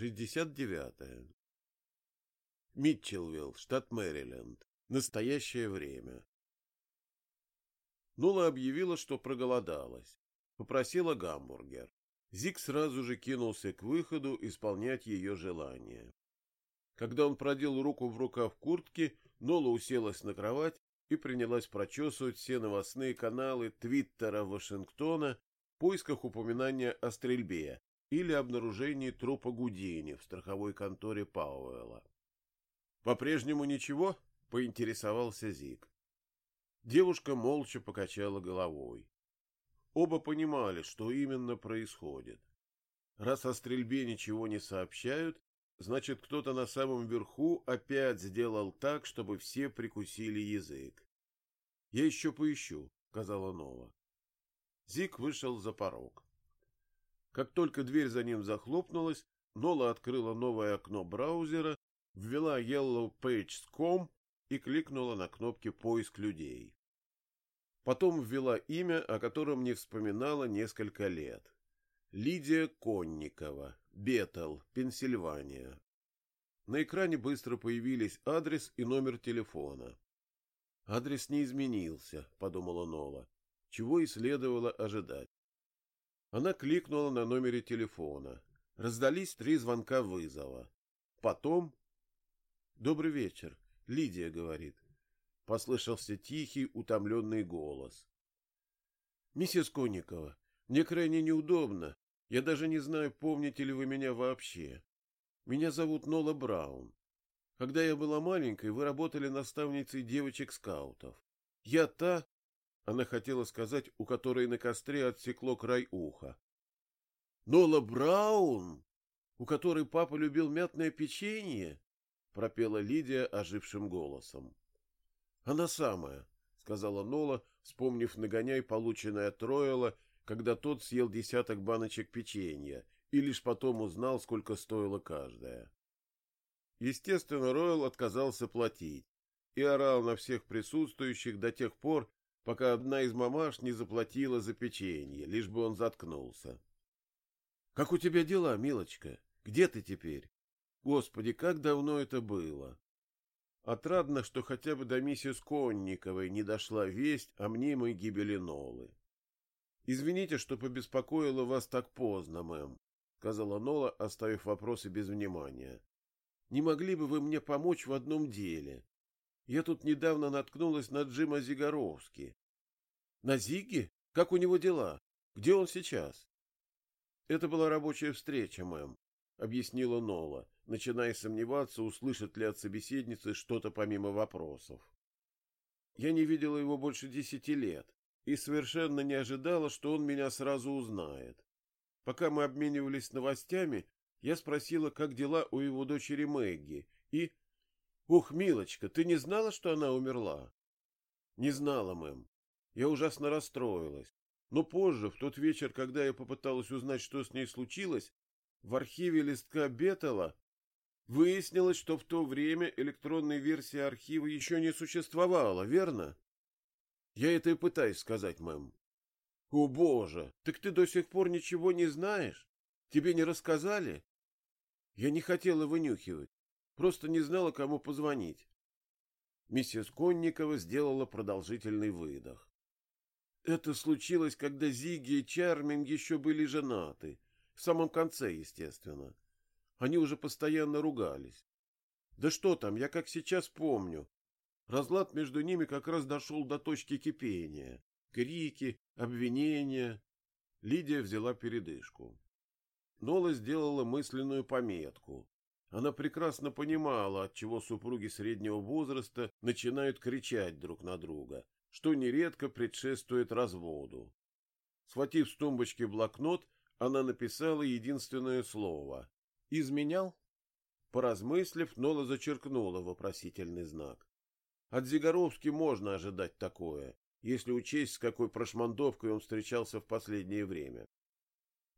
69. -е. Митчелвилл, штат Мэриленд. Настоящее время. Нула объявила, что проголодалась. Попросила гамбургер. Зик сразу же кинулся к выходу исполнять ее желание. Когда он продел руку в рукав куртки, Нола уселась на кровать и принялась прочесывать все новостные каналы Твиттера Вашингтона в поисках упоминания о стрельбе или обнаружении трупа Гудини в страховой конторе Пауэлла. «По-прежнему ничего?» — поинтересовался Зик. Девушка молча покачала головой. Оба понимали, что именно происходит. Раз о стрельбе ничего не сообщают, значит, кто-то на самом верху опять сделал так, чтобы все прикусили язык. — Я еще поищу, — сказала Нова. Зик вышел за порог. Как только дверь за ним захлопнулась, Нола открыла новое окно браузера, ввела yellowpages.com и кликнула на кнопки «Поиск людей». Потом ввела имя, о котором не вспоминала несколько лет. Лидия Конникова, Беттл, Пенсильвания. На экране быстро появились адрес и номер телефона. Адрес не изменился, подумала Нола, чего и следовало ожидать. Она кликнула на номере телефона. Раздались три звонка вызова. Потом... «Добрый вечер», — Лидия говорит. Послышался тихий, утомленный голос. «Миссис Конникова, мне крайне неудобно. Я даже не знаю, помните ли вы меня вообще. Меня зовут Нола Браун. Когда я была маленькой, вы работали наставницей девочек-скаутов. Я та, она хотела сказать, у которой на костре отсекло край уха. Нола Браун, у которой папа любил мятное печенье, пропела Лидия ожившим голосом. Она самая, сказала Нола, вспомнив нагоняй, полученный от Ройла, когда тот съел десяток баночек печенья и лишь потом узнал, сколько стоило каждая. Естественно, Ройл отказался платить и орал на всех присутствующих до тех пор, пока одна из мамаш не заплатила за печенье, лишь бы он заткнулся. — Как у тебя дела, милочка? Где ты теперь? Господи, как давно это было! Отрадно, что хотя бы до миссис Конниковой не дошла весть о мнимой гибели Нолы. — Извините, что побеспокоила вас так поздно, мэм, — сказала Нола, оставив вопросы без внимания. — Не могли бы вы мне помочь в одном деле? Я тут недавно наткнулась на Джима Зигаровски. — На Зиги? Как у него дела? Где он сейчас? — Это была рабочая встреча, мэм, — объяснила Нола начиная сомневаться, услышит ли от собеседницы что-то помимо вопросов. Я не видела его больше десяти лет и совершенно не ожидала, что он меня сразу узнает. Пока мы обменивались новостями, я спросила, как дела у его дочери Мэгги, и... «Ух, милочка, ты не знала, что она умерла?» «Не знала, мэм. Я ужасно расстроилась. Но позже, в тот вечер, когда я попыталась узнать, что с ней случилось, в архиве листка Беттела Выяснилось, что в то время электронной версии архива еще не существовало, верно? Я это и пытаюсь сказать, мэм. О, боже, так ты до сих пор ничего не знаешь? Тебе не рассказали? Я не хотела вынюхивать, просто не знала, кому позвонить. Миссис Конникова сделала продолжительный выдох. Это случилось, когда Зиги и Чарминг еще были женаты. В самом конце, естественно. Они уже постоянно ругались. Да что там, я как сейчас помню. Разлад между ними как раз дошел до точки кипения. Крики, обвинения. Лидия взяла передышку. Нола сделала мысленную пометку. Она прекрасно понимала, от чего супруги среднего возраста начинают кричать друг на друга, что нередко предшествует разводу. Схватив с тумбочки блокнот, она написала единственное слово Изменял? Поразмыслив, Нола зачеркнула вопросительный знак. От Зигоровски можно ожидать такое, если учесть, с какой прошмандовкой он встречался в последнее время.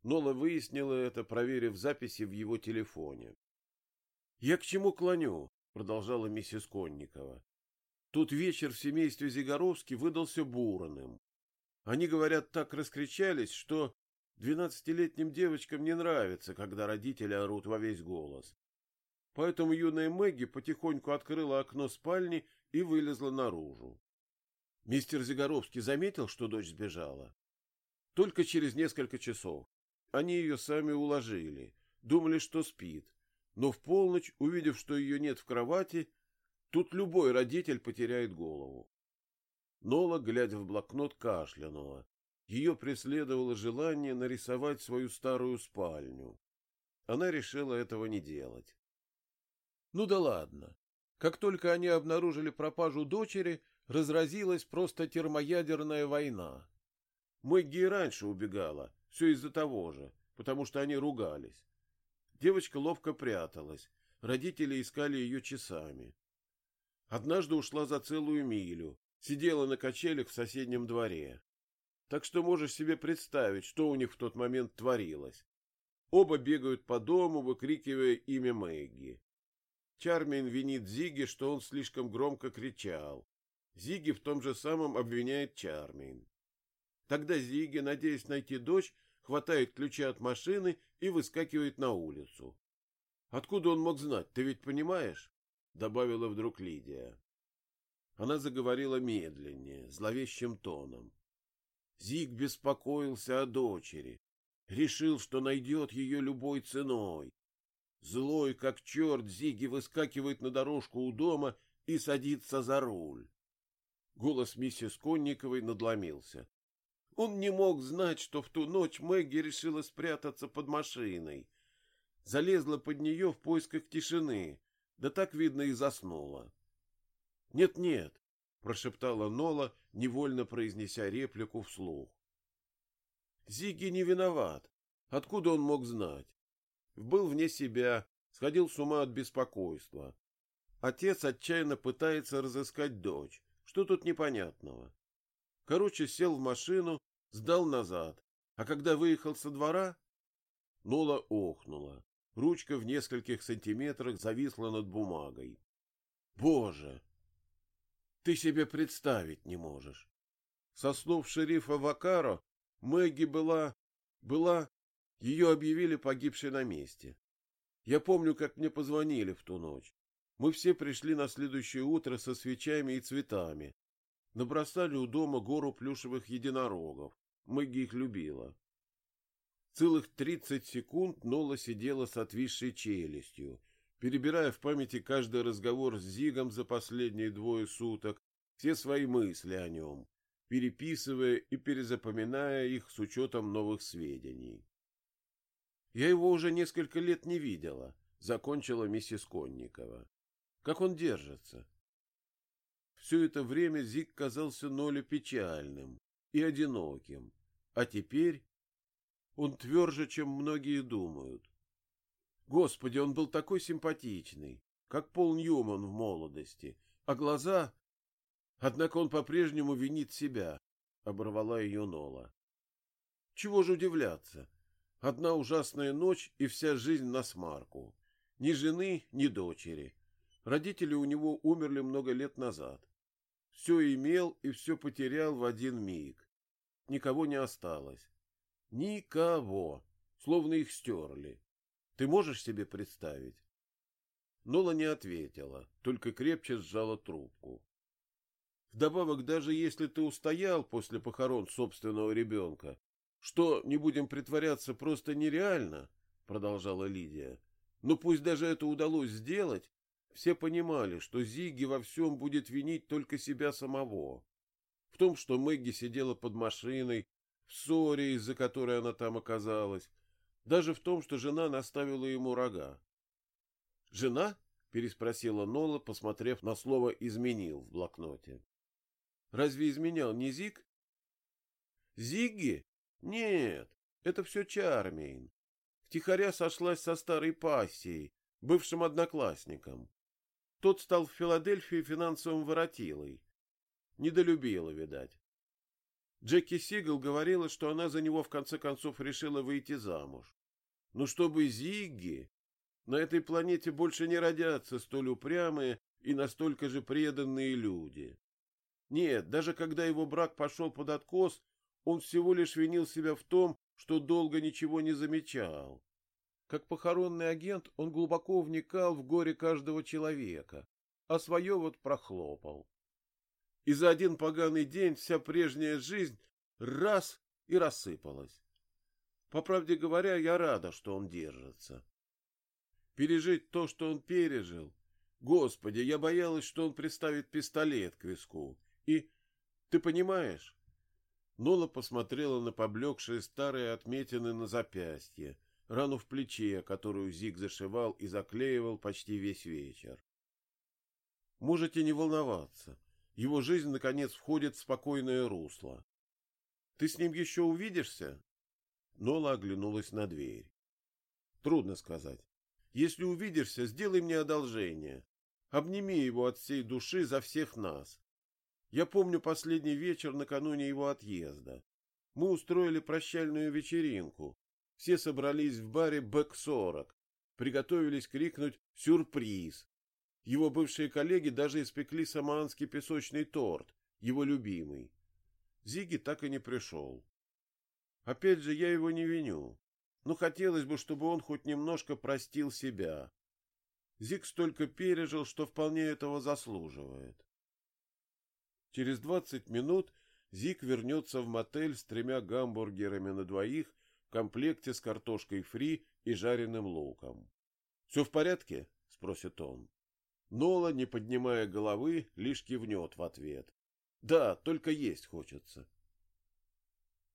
Нола выяснила это, проверив записи в его телефоне. — Я к чему клоню? — продолжала миссис Конникова. Тут вечер в семействе Зигоровски выдался бураным. Они, говорят, так раскричались, что Двенадцатилетним девочкам не нравится, когда родители орут во весь голос. Поэтому юная Мэгги потихоньку открыла окно спальни и вылезла наружу. Мистер Зигоровский заметил, что дочь сбежала. Только через несколько часов. Они ее сами уложили, думали, что спит. Но в полночь, увидев, что ее нет в кровати, тут любой родитель потеряет голову. Нола, глядя в блокнот, кашлянула. Ее преследовало желание нарисовать свою старую спальню. Она решила этого не делать. Ну да ладно. Как только они обнаружили пропажу дочери, разразилась просто термоядерная война. Мэгги и раньше убегала, все из-за того же, потому что они ругались. Девочка ловко пряталась, родители искали ее часами. Однажды ушла за целую милю, сидела на качелях в соседнем дворе. Так что можешь себе представить, что у них в тот момент творилось. Оба бегают по дому, выкрикивая имя Мэгги. Чармин винит Зиги, что он слишком громко кричал. Зиги в том же самом обвиняет Чармин. Тогда Зиги, надеясь найти дочь, хватает ключи от машины и выскакивает на улицу. Откуда он мог знать, ты ведь понимаешь? добавила вдруг Лидия. Она заговорила медленнее, зловещим тоном. Зиг беспокоился о дочери, решил, что найдет ее любой ценой. Злой, как черт, Зиги выскакивает на дорожку у дома и садится за руль. Голос миссис Конниковой надломился. Он не мог знать, что в ту ночь Мэгги решила спрятаться под машиной. Залезла под нее в поисках тишины, да так, видно, и заснула. «Нет-нет», — прошептала Нола, невольно произнеся реплику вслух. Зиги не виноват. Откуда он мог знать? был вне себя, сходил с ума от беспокойства. Отец отчаянно пытается разыскать дочь. Что тут непонятного? Короче, сел в машину, сдал назад. А когда выехал со двора, Нола охнула. Ручка в нескольких сантиметрах зависла над бумагой. Боже! Ты себе представить не можешь. Со слов шерифа Вакаро, Мэгги была... была ее объявили погибшей на месте. Я помню, как мне позвонили в ту ночь. Мы все пришли на следующее утро со свечами и цветами. Набросали у дома гору плюшевых единорогов. Мэгги их любила. Целых тридцать секунд Нола сидела с отвисшей челюстью, перебирая в памяти каждый разговор с Зигом за последние двое суток, все свои мысли о нем, переписывая и перезапоминая их с учетом новых сведений. Я его уже несколько лет не видела, закончила миссис Конникова. Как он держится? Все это время Зик казался Ноле печальным и одиноким, а теперь он тверже, чем многие думают. Господи, он был такой симпатичный, как Пол Ньюман в молодости, а глаза... Однако он по-прежнему винит себя, — оборвала ее Нола. Чего же удивляться? Одна ужасная ночь и вся жизнь на смарку. Ни жены, ни дочери. Родители у него умерли много лет назад. Все имел и все потерял в один миг. Никого не осталось. Никого. Словно их стерли. Ты можешь себе представить? Нола не ответила, только крепче сжала трубку. Вдобавок, даже если ты устоял после похорон собственного ребенка, что, не будем притворяться, просто нереально, продолжала Лидия. Но пусть даже это удалось сделать, все понимали, что Зиги во всем будет винить только себя самого. В том, что Мэгги сидела под машиной, в ссоре, из-за которой она там оказалась, даже в том, что жена наставила ему рога. «Жена?» — переспросила Нола, посмотрев на слово «изменил» в блокноте. «Разве изменял не Зиг?» «Зигги?» Нет, это все Чармейн. Втихаря сошлась со старой пассией, бывшим одноклассником. Тот стал в Филадельфии финансовым воротилой. Недолюбила, видать. Джеки Сигал говорила, что она за него в конце концов решила выйти замуж. Но чтобы Зигги... На этой планете больше не родятся столь упрямые и настолько же преданные люди. Нет, даже когда его брак пошел под откос, он всего лишь винил себя в том, что долго ничего не замечал. Как похоронный агент он глубоко вникал в горе каждого человека, а свое вот прохлопал. И за один поганый день вся прежняя жизнь раз и рассыпалась. По правде говоря, я рада, что он держится. Пережить то, что он пережил. Господи, я боялась, что он приставит пистолет к виску. И... Ты понимаешь? Нола посмотрела на поблекшие старые отметины на запястье, рану в плече, которую Зиг зашивал и заклеивал почти весь вечер. Можете не волноваться. Его жизнь, наконец, входит в спокойное русло. Ты с ним еще увидишься? Нола оглянулась на дверь. Трудно сказать. Если увидишься, сделай мне одолжение. Обними его от всей души за всех нас. Я помню последний вечер накануне его отъезда. Мы устроили прощальную вечеринку. Все собрались в баре «Бэк-40». Приготовились крикнуть «Сюрприз!». Его бывшие коллеги даже испекли саманский песочный торт, его любимый. Зиги так и не пришел. Опять же, я его не виню. Но хотелось бы, чтобы он хоть немножко простил себя. Зиг столько пережил, что вполне этого заслуживает. Через двадцать минут Зиг вернется в мотель с тремя гамбургерами на двоих в комплекте с картошкой фри и жареным луком. — Все в порядке? — спросит он. Нола, не поднимая головы, лишь кивнет в ответ. — Да, только есть хочется. —